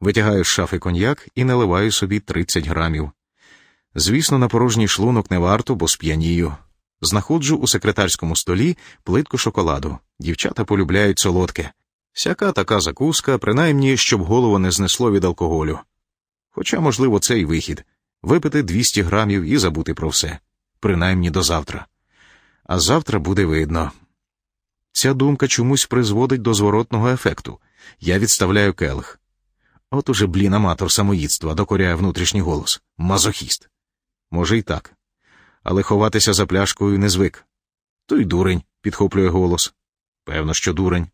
Витягаю з шафи коньяк і наливаю собі 30 грамів. Звісно, на порожній шлунок не варто, бо сп'янію. Знаходжу у секретарському столі плитку шоколаду. Дівчата полюбляють солодке. Сяка така закуска, принаймні, щоб голову не знесло від алкоголю. Хоча, можливо, це й вихід випити 200 грамів і забути про все, принаймні до завтра. А завтра буде видно. Ця думка чомусь призводить до зворотного ефекту. Я відставляю келих. От уже блін аматор самоїдства, докоряє внутрішній голос. Мазохіст. Може, й так. Але ховатися за пляшкою не звик. То й дурень, підхоплює голос. Певно, що дурень.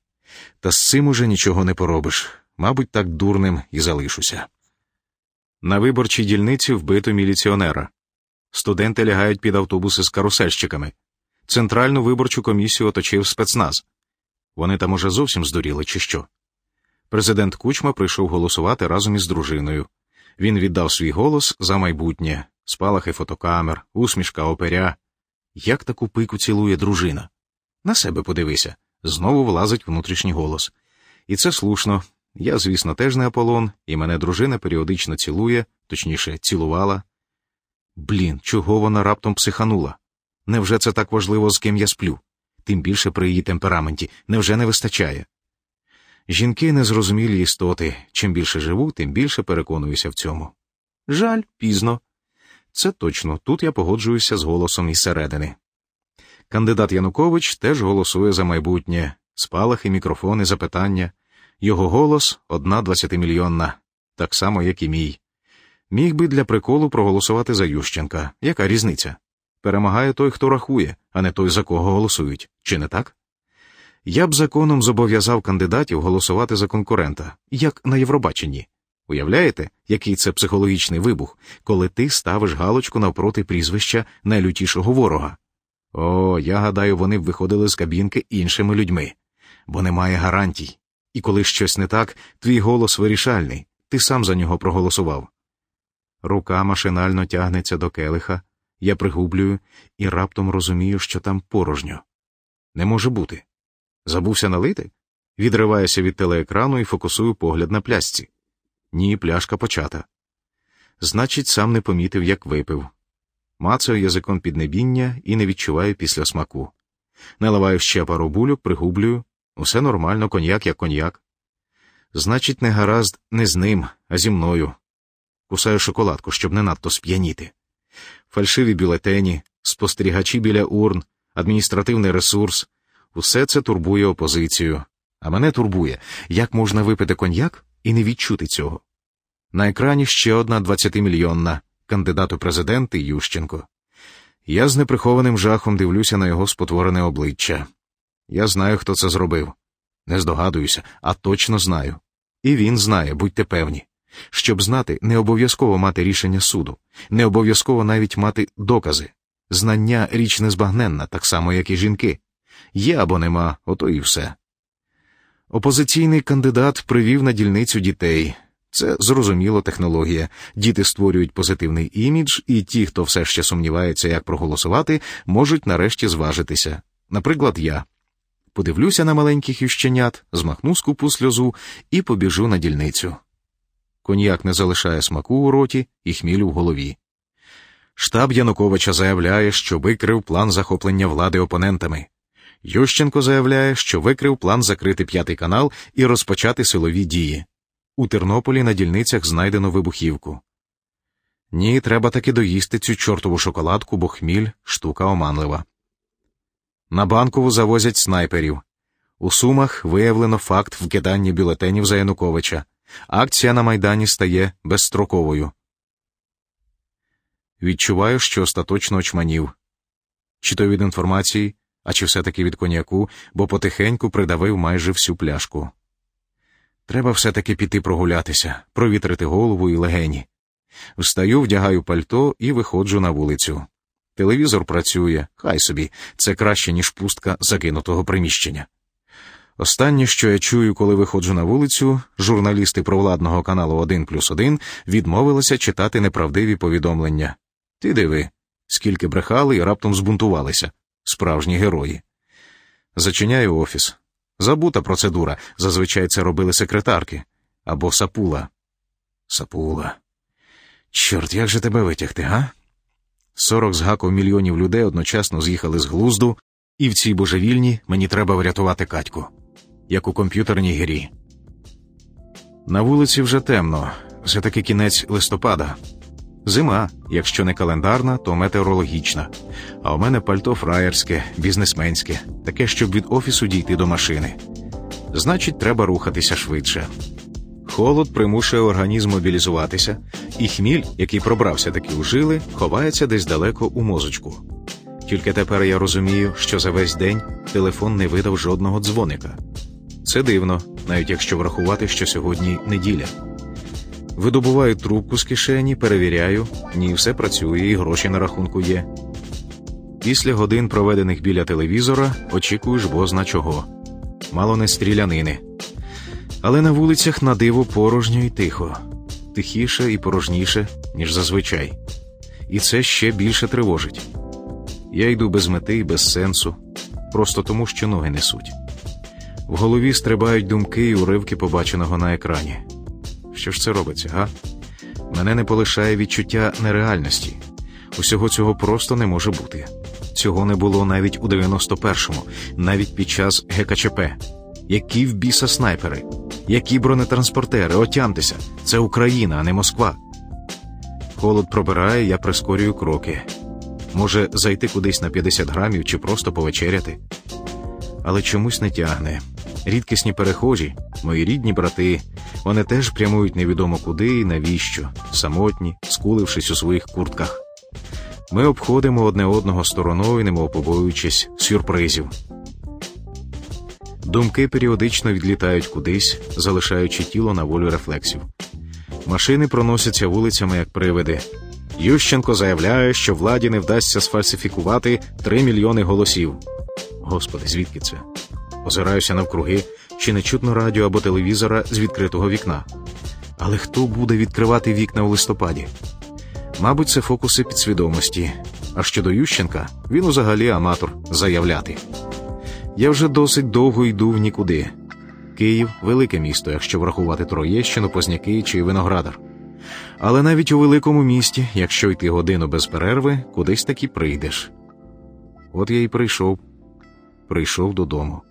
Та з цим уже нічого не поробиш. Мабуть, так дурним і залишуся. На виборчій дільниці вбито міліціонера. Студенти лягають під автобуси з карусельщиками. Центральну виборчу комісію оточив спецназ. Вони там уже зовсім здуріли, чи що. Президент Кучма прийшов голосувати разом із дружиною. Він віддав свій голос за майбутнє, спалахи фотокамер, усмішка оперя. Як таку пику цілує дружина? На себе подивися. Знову влазить внутрішній голос. І це слушно. Я, звісно, теж не Аполлон, і мене дружина періодично цілує, точніше, цілувала. Блін, чого вона раптом психанула? Невже це так важливо, з ким я сплю? Тим більше при її темпераменті невже не вистачає? Жінки незрозумілі істоти. Чим більше живу, тим більше переконуюся в цьому. Жаль, пізно. Це точно, тут я погоджуюся з голосом із середини. Кандидат Янукович теж голосує за майбутнє, спалахи, мікрофони, запитання. Його голос одна двадцятимільйонна, так само, як і мій. Міг би для приколу проголосувати за Ющенка. Яка різниця? Перемагає той, хто рахує, а не той, за кого голосують, чи не так? Я б законом зобов'язав кандидатів голосувати за конкурента, як на Євробаченні. Уявляєте, який це психологічний вибух, коли ти ставиш галочку навпроти прізвища найлютішого ворога? О, я гадаю, вони б виходили з кабінки іншими людьми, бо немає гарантій. І коли щось не так, твій голос вирішальний, ти сам за нього проголосував. Рука машинально тягнеться до келиха, я пригублюю і раптом розумію, що там порожньо. Не може бути. Забувся налити? Відриваюся від телеекрану і фокусую погляд на плясці. Ні, пляшка почата. Значить, сам не помітив, як випив. Мацаю язиком піднебіння і не відчуваю після смаку. Наливаю ще пару бульок, пригублюю. Усе нормально, коньяк як коньяк. Значить, не гаразд не з ним, а зі мною. Кусаю шоколадку, щоб не надто сп'яніти. Фальшиві бюлетені, спостерігачі біля урн, адміністративний ресурс усе це турбує опозицію. А мене турбує, як можна випити коньяк і не відчути цього. На екрані ще одна двадцятимільйонна кандидат у президенти Ющенко. Я з неприхованим жахом дивлюся на його спотворене обличчя. Я знаю, хто це зробив. Не здогадуюся, а точно знаю. І він знає, будьте певні. Щоб знати, не обов'язково мати рішення суду, не обов'язково навіть мати докази. Знання річ незбагненна, так само, як і жінки. Є або нема, ото і все. Опозиційний кандидат привів на дільницю дітей. Це зрозуміло технологія. Діти створюють позитивний імідж, і ті, хто все ще сумнівається, як проголосувати, можуть нарешті зважитися. Наприклад, я подивлюся на маленьких ющенят, змахну скупу сльозу і побіжу на дільницю. Коньяк не залишає смаку у роті і хмілю в голові. Штаб Януковича заявляє, що викрив план захоплення влади опонентами. Ющенко заявляє, що викрив план закрити п'ятий канал і розпочати силові дії. У Тернополі на дільницях знайдено вибухівку. Ні, треба таки доїсти цю чортову шоколадку, бо хміль штука оманлива. На банкову завозять снайперів. У Сумах виявлено факт вкидання бюлетенів за Януковича. Акція на Майдані стає безстроковою. Відчуваю, що остаточно очманів. Чи то від інформації, а чи все таки від коньяку, бо потихеньку придавив майже всю пляшку. Треба все таки піти прогулятися, провітрити голову і легені. Встаю, вдягаю пальто і виходжу на вулицю. Телевізор працює, хай собі, це краще, ніж пустка закинутого приміщення. Останнє, що я чую, коли виходжу на вулицю, журналісти провладного каналу 1 плюс 1 відмовилися читати неправдиві повідомлення. Ти диви, скільки брехали і раптом збунтувалися справжні герої. Зачиняю офіс. Забута процедура. Зазвичай це робили секретарки або сапула. Сапула. Чорт, як же тебе витягти, га? Сорок з гаком мільйонів людей одночасно з'їхали з глузду, і в цій божевільні мені треба врятувати Катьку, як у комп'ютерній грі. На вулиці вже темно, все таки кінець листопада. Зима, якщо не календарна, то метеорологічна. А у мене пальто фраєрське, бізнесменське, таке, щоб від офісу дійти до машини. Значить, треба рухатися швидше. Холод примушує організм мобілізуватися, і хміль, який пробрався таки у жили, ховається десь далеко у мозочку. Тільки тепер я розумію, що за весь день телефон не видав жодного дзвоника. Це дивно, навіть якщо врахувати, що сьогодні неділя. Видобуваю трубку з кишені, перевіряю, ні, все працює, і гроші на рахунку є. Після годин, проведених біля телевізора, очікуєш бозна чого. Мало не стрілянини. Але на вулицях на диво порожньо і тихо, тихіше і порожніше, ніж зазвичай. І це ще більше тривожить. Я йду без мети і без сенсу, просто тому, що ноги несуть. В голові стрибають думки і уривки побаченого на екрані. Що ж це робиться, га? Мене не полишає відчуття нереальності. Усього цього просто не може бути. Цього не було навіть у 91-му, навіть під час ГКЧП. Які в біса снайпери, які бронетранспортери, отямтеся, це Україна, а не Москва. Холод пробирає, я прискорюю кроки. Може, зайти кудись на 50 грамів чи просто повечеряти. Але чомусь не тягне. Рідкісні перехожі, мої рідні брати, вони теж прямують невідомо куди і навіщо, самотні, скулившись у своїх куртках. Ми обходимо одне одного стороною, немов побоюючись сюрпризів. Думки періодично відлітають кудись, залишаючи тіло на волю рефлексів. Машини проносяться вулицями як привиди. Ющенко заявляє, що владі не вдасться сфальсифікувати 3 мільйони голосів. Господи, звідки це? Озираюся навкруги, чи не чутно радіо або телевізора з відкритого вікна. Але хто буде відкривати вікна у листопаді? Мабуть, це фокуси підсвідомості. А щодо Ющенка, він взагалі аматор заявляти. Я вже досить довго йду в нікуди. Київ велике місто, якщо врахувати Троєщину, Позняки чи Виноградар. Але навіть у великому місті, якщо йти годину без перерви, кудись таки прийдеш. От я й прийшов, прийшов додому.